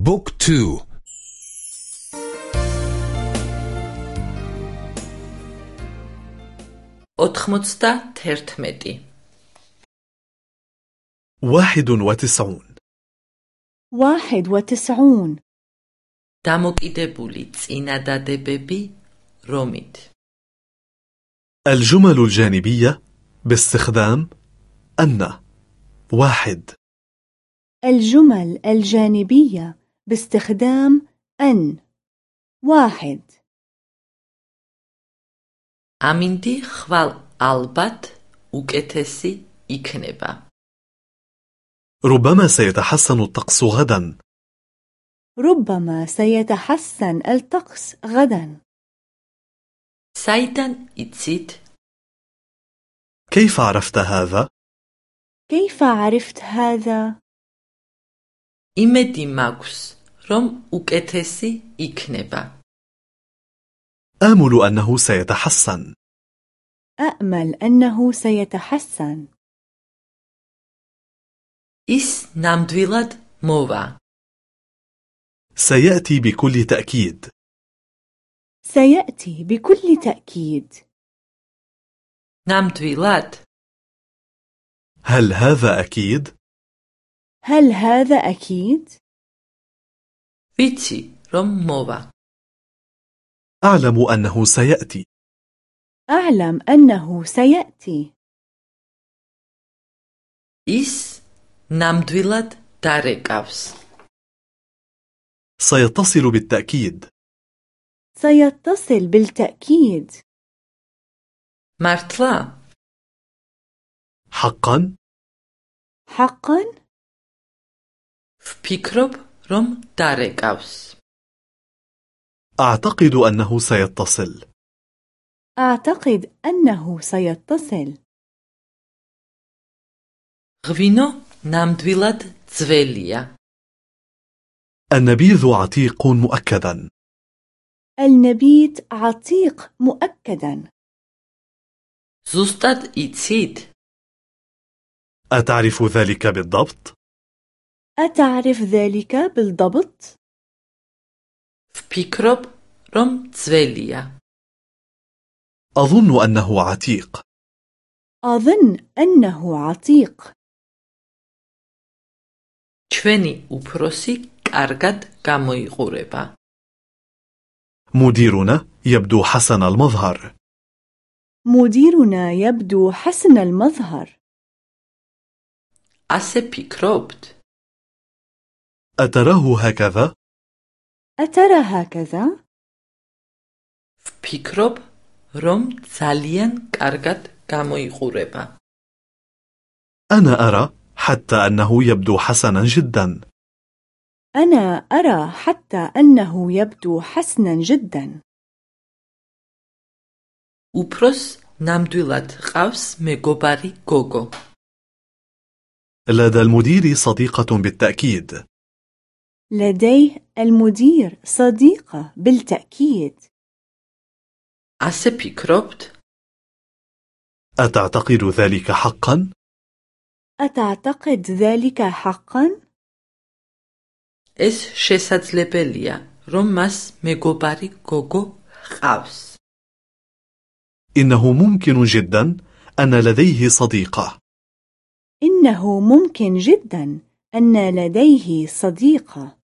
بوك تو أتخمتستا ترتمتي واحد وتسعون واحد وتسعون დამოკიდებული წინადადებები რომით الجمل الجانبية باستخدام أن واحد الجمل الجانبية باستخدام أن واحد ამინდი ხვალ ალბათ უკეთესი იქნება ربما سيتحسن الطقس غدا ربما سيتحسن الطقس غدا საიდან იცით كيف عرفت هذا؟ كيف عرفت هذا؟ იმედი მაქვს რომ უკეთესი იქნება آمل أنه سيتحسن أأمل أنه سيتحسن ის ნამდვილად მოვა سيأتي بكل تأكيد سيأتي بكل تأكيد ნამდვილად هل هذا أكيد؟ هل هذا أكيد؟ ვიცი რომ მოვა أعلم أنه سيأتي أعلم أنه سيأتي ის ნამდვილად დარეკავს سيتصل بالتأكيد سيتصل بالتأكيد მართლა حقا حقا؟ ვფიქრობ რომ დარეკავს أعتقد أنه سيتصل أعتقد أنه سيتصل ღვინო ნამდვილად ძველია النبيذ عتيق مؤكدا النبيت عتيق مؤكدا ზუსტად იცით أتعرف ذلك بالضبط؟ أتعرف ذلك بالضبط؟ ვფიქრობ რომ ძველია أظن أنه عتيق أظن أنه عتيق ჩვენი უფროსი კარგად გამოიყურება مديرنا يبدو حسن المظهر مديرنا يبدو حسن المظهر ასე ფიქრობთ أتراه هكذا؟ أترى هكذا؟ ვფიქრობ რომ ძალიან კარგად გამოიყურება أنا أرى حتى أنه يبدو حسنا جدا أنا أرى حتى أنه يبدو حسنا جدا უფროს ნამდვილად ყავს მეგობარი გოგო لدى المدير صديقة بالتأكيد لديه المدير صديقة بالتأكيد ასე ფიქრობთ أتعتقد ذلك حقا؟ أتعتقد ذلك حقا؟ ეს შესაძლებელია რომ მას მეგობარი გოგო ყავს إنه ممكن جدا أن لديه صديقة إنه ممكن جدا أن لديه صديقة